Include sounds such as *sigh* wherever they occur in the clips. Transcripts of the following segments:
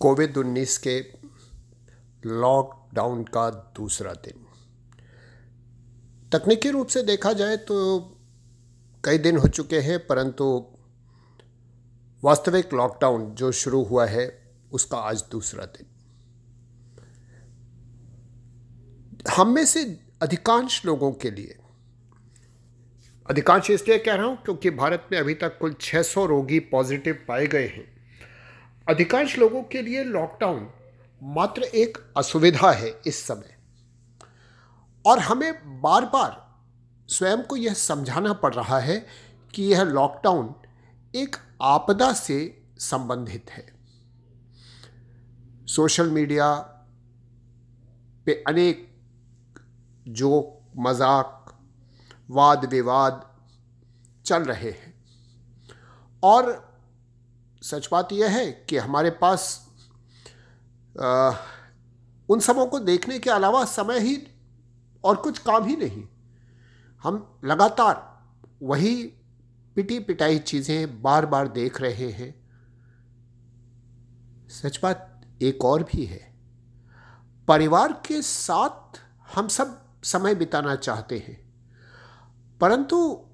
Covid उन्नीस के lockdown का दूसरा दिन। तकनीकी रूप से देखा जाए तो कई दिन हो चुके हैं, परंतु वास्तविक लॉकडाउन जो शुरू हुआ है, उसका आज दूसरा दिन। हम में से अधिकांश लोगों के लिए, अधिकांश इसलिए कह रहा हूँ क्योंकि भारत में अभी तक कुल 600 रोगी पॉजिटिव पाए गए हैं। अधिकांश लोगों के लिए लॉकडाउन मात्र एक असुविधा है इस समय। और हमें बार बार स्वयं को यह समझाना पड़ रहा है कि यह लॉकडाउन एक आपदा से संबंधित है। सोशल मीडिया पे अनेक जो मज़ाक वाद विवाद चल रहे हैं। और सच बात यह है कि हमारे पास आ, उन सबों को देखने के अलावा समय ही और कुछ काम ही नहीं। हम लगातार वही पिटी पिटाई चीज़ें बार बार देख रहे हैं। सच बात एक और भी है। परिवार के साथ हम सब समय बिताना चाहते हैं। परंतु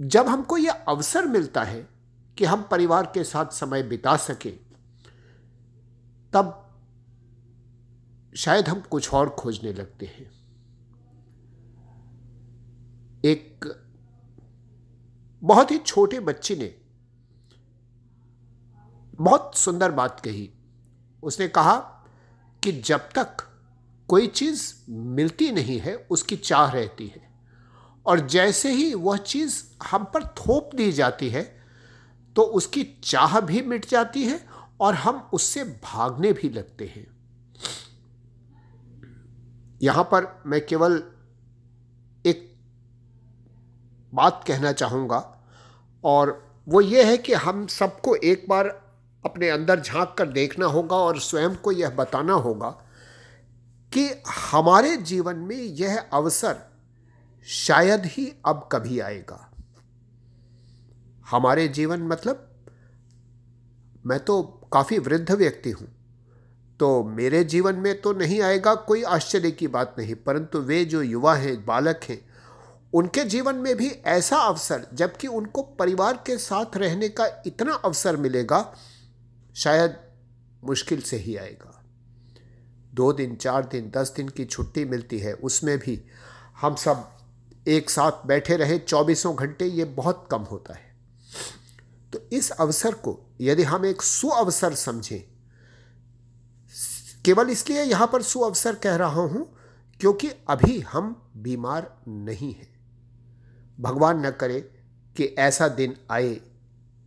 जब हमको यह अवसर मिलता है कि हम परिवार के साथ समय बिता सकें, तब शायद हम कुछ और खोजने लगते हैं। एक बहुत ही छोटे बच्चे ने बहुत सुंदर बात कही। उसने कहा कि जब तक कोई चीज़ मिलती नहीं है, उसकी चाह रहती है, और जैसे ही वह चीज़ हम पर थोप दी जाती है तो उसकी चाह भी मिट जाती है और हम उससे भागने भी लगते हैं। यहाँ पर मैं केवल एक बात कहना चाहूँगा और वो ये है कि हम सबको एक बार अपने अंदर झाँक कर देखना होगा और स्वयं को यह बताना होगा कि हमारे जीवन में यह अवसर शायद ही अब कभी आएगा। हमारे जीवन मतलब मैं तो काफ़ी वृद्ध व्यक्ति हूँ तो मेरे जीवन में तो नहीं आएगा कोई आश्चर्य की बात नहीं, परंतु वे जो युवा हैं, बालक हैं, उनके जीवन में भी ऐसा अवसर, जबकि उनको परिवार के साथ रहने का इतना अवसर मिलेगा, शायद मुश्किल से ही आएगा। दो दिन, चार दिन, दस दिन की छुट्टी मिलती है, उसमें भी हम सब एक साथ बैठे रहे, चौबीसों घंटे ये बहुत कम होता है। तो इस अवसर को, यदि हम एक सुअवसर समझें, केवल इसलिए यहाँ पर सुअवसर कह रहा हूँ, क्योंकि अभी हम बीमार नहीं हैं। भगवान न करे कि ऐसा दिन आए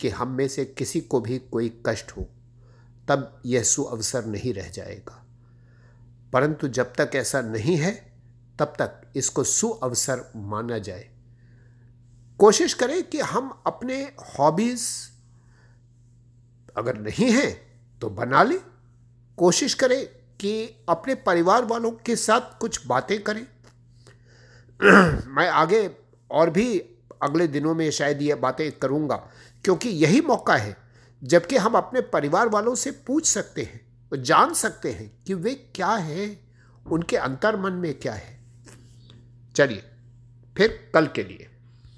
कि हम में से किसी को भी कोई कष्ट हो, तब यह सुअवसर नहीं रह जाएगा। परंतु जब तक ऐसा नहीं है, तब तक इसको सुअवसर माना जाए। कोशिश करें कि हम अपने हॉबीज अगर नहीं हैं तो बना लें। कोशिश करें कि अपने परिवार वालों के साथ कुछ बातें करें। *clears throat* मैं आगे और भी अगले दिनों में शायद ये बातें करूँगा, क्योंकि यही मौका है, जबकि हम अपने परिवार वालों से पूछ सकते हैं और जान सकते हैं कि वे क्या हैं, उनके अंतर मन में क्या है। चलिए, फिर कल के लिए।